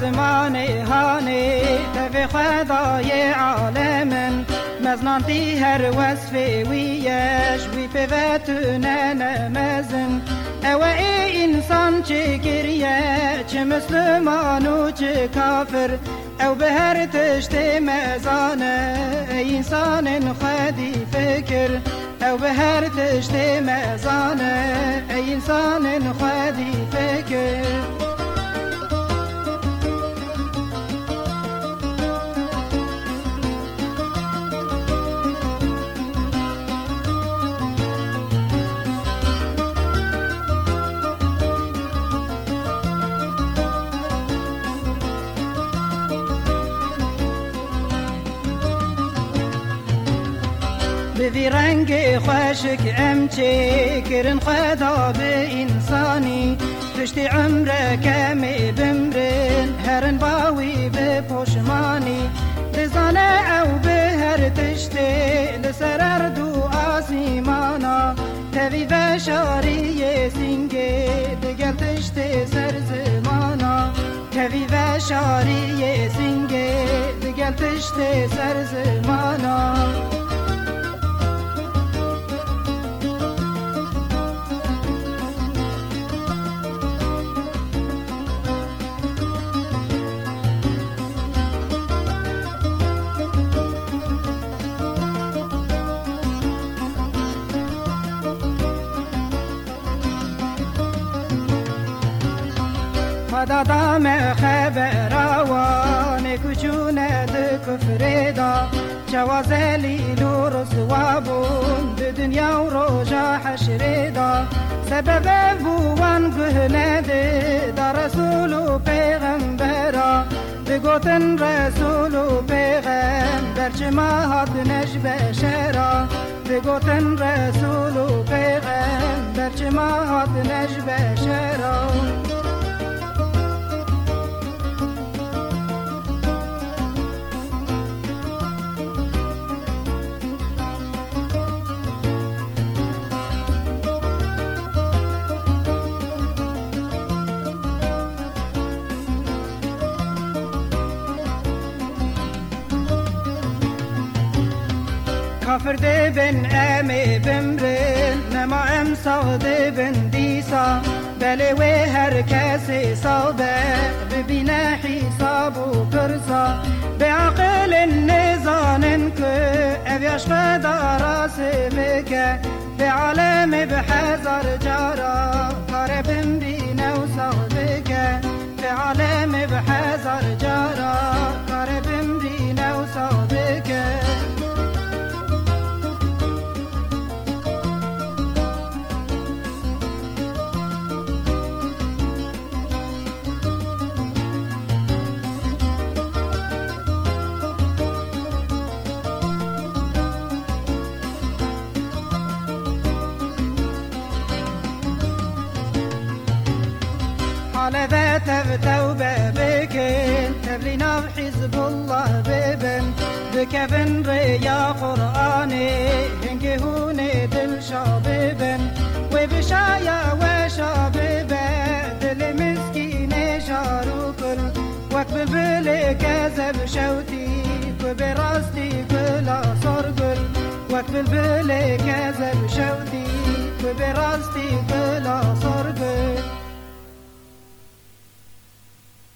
زمان هاني تفي خداي عالم. مزنانتي هر وصف ويش وي بفتنا نمزن. او ای انسان چه گریه چه مسلمان و چه کافر. او به هر تشت مزانه ای انسان خدی فکر. او به هر تشت مزانه ای انسان خدی فکر. بفي رنگ خوشك امچه کرن خدا به انسانی. پشتی عمره کمی بمرن هرن باوی به پشمانی. بزانه او به هر تشته لسر دو آسیمانا. توی و شاری سینگه دگل تشته سر زمانا. توی و شاری سینگه دگل تشته سر زمانا. خدا دام خبر جواز لیل و رسوابون ده دنیا و روژا حشر دا سبب بوان گهنه ده دا رسول و پیغمبرا. بگوتن رسول و پیغمبر چه ما هات نش بشرا بگوتن رسول و پیغمبر چه ما مسافر بن أمي بمرن نما أم صود بن ديسا. بلي وهر كاسي صوبة ببنا حساب وكرسا. بعقل النزان انك أبي اشفى راسي مكة بعالم بحزر جارا قرب بنا وصوبك بعالم بحزر جارا. على ذات توبة بكن تبلينا بحزب الله ببن. بكفن ريا قرآني هنك هوني دل شاببن. وبشايا وشاببا دل مسكين شاروكل وقبل بلي كذب شوتي وبراستي كلا صرقل وقبل بلي كذب شوتي وبراستي كلا